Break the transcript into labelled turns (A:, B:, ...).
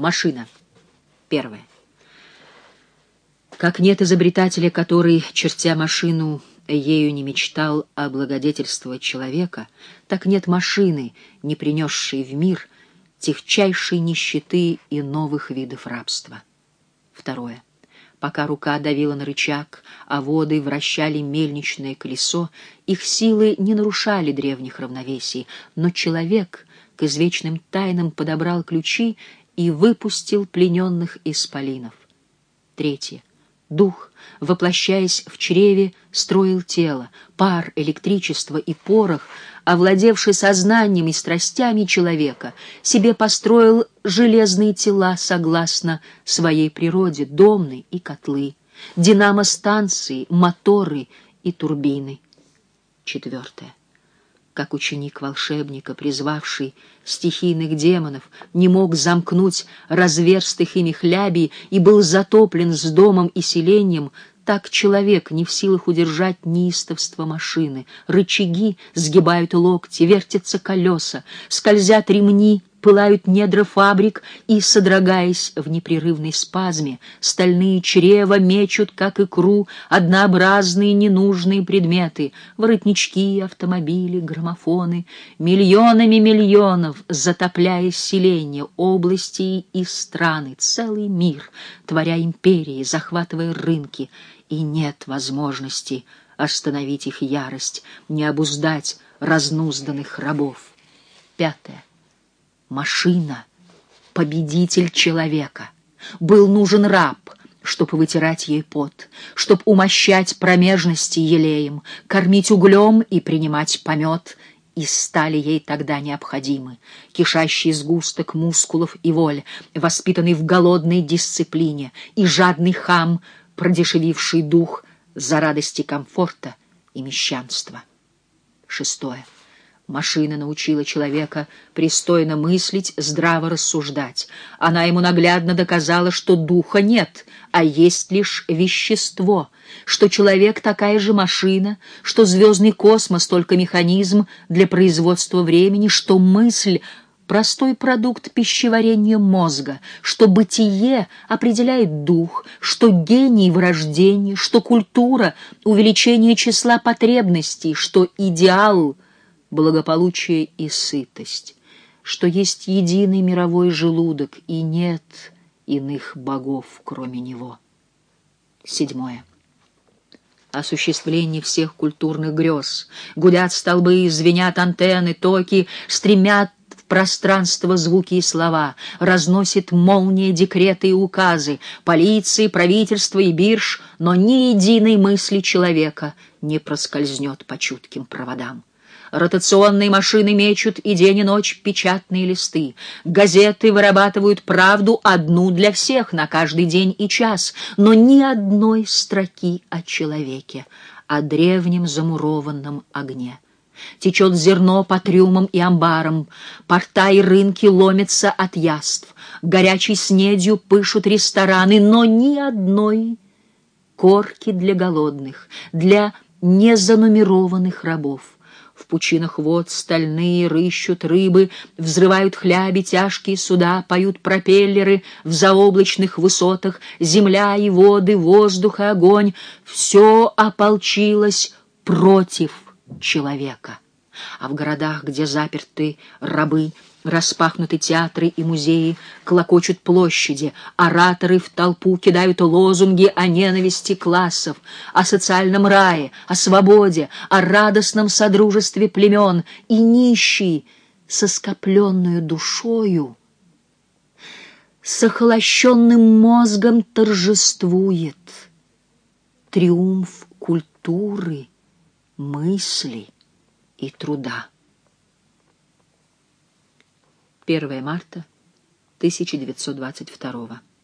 A: Машина. Первое. Как нет изобретателя, который, чертя машину, ею не мечтал облагодетельствовать человека, так нет машины, не принесшей в мир техчайшей нищеты и новых видов рабства. Второе. Пока рука давила на рычаг, а воды вращали мельничное колесо, их силы не нарушали древних равновесий, но человек к извечным тайнам подобрал ключи и выпустил плененных исполинов. Третье. Дух, воплощаясь в чреве, строил тело, пар, электричество и порох, овладевший сознанием и страстями человека, себе построил железные тела согласно своей природе, домны и котлы, динамо-станции, моторы и турбины. Четвертое как ученик волшебника, призвавший стихийных демонов, не мог замкнуть разверстых ими хлябий и был затоплен с домом и селением, так человек не в силах удержать неистовство машины. Рычаги сгибают локти, вертятся колеса, скользят ремни, пылают недра фабрик, и, содрогаясь в непрерывной спазме, стальные чрева мечут, как икру, однообразные ненужные предметы, воротнички, автомобили, граммофоны, миллионами миллионов, затопляя селения, области и страны, целый мир, творя империи, захватывая рынки, и нет возможности остановить их ярость, не обуздать разнузданных рабов. Пятое машина, победитель человека. Был нужен раб, чтоб вытирать ей пот, чтоб умощать промежности елеем, кормить углем и принимать помет, и стали ей тогда необходимы кишащий сгусток мускулов и воль, воспитанный в голодной дисциплине, и жадный хам, продешевивший дух за радости комфорта и мещанства. Шестое. Машина научила человека пристойно мыслить, здраво рассуждать. Она ему наглядно доказала, что духа нет, а есть лишь вещество, что человек такая же машина, что звездный космос только механизм для производства времени, что мысль — простой продукт пищеварения мозга, что бытие определяет дух, что гений — вырождение, что культура — увеличение числа потребностей, что идеал — благополучие и сытость, что есть единый мировой желудок и нет иных богов, кроме него. Седьмое. Осуществление всех культурных грез. Гудят столбы, звенят антенны, токи, стремят в пространство звуки и слова, разносит молния декреты и указы, полиции, правительства и бирж, но ни единой мысли человека не проскользнет по чутким проводам. Ротационные машины мечут и день и ночь печатные листы. Газеты вырабатывают правду одну для всех на каждый день и час, но ни одной строки о человеке, о древнем замурованном огне. Течет зерно по трюмам и амбарам, порта и рынки ломятся от яств, горячей снедью пышут рестораны, но ни одной корки для голодных, для незанумерованных рабов. Пучинах вод стальные рыщут рыбы, взрывают хляби тяжкие суда, поют пропеллеры в заоблачных высотах, земля и воды, воздух и огонь — все ополчилось против человека. А в городах, где заперты рабы, Распахнуты театры и музеи, клокочут площади, ораторы в толпу кидают лозунги о ненависти классов, о социальном рае, о свободе, о радостном содружестве племен, и нищий со скопленную душою, с охолощенным мозгом торжествует триумф культуры, мысли и труда. 1 марта 1922